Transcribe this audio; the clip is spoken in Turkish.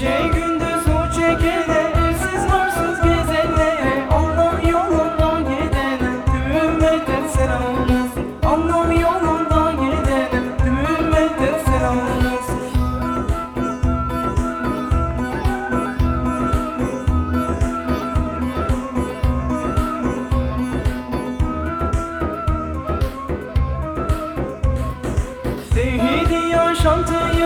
Gece gündüz o çekene Evsiz varsız gezene Anlam yolundan gidene Düğünmeden selam olmasın Anlam yolundan gidene Düğünmeden selam olmasın Sevdiği yaşantıyı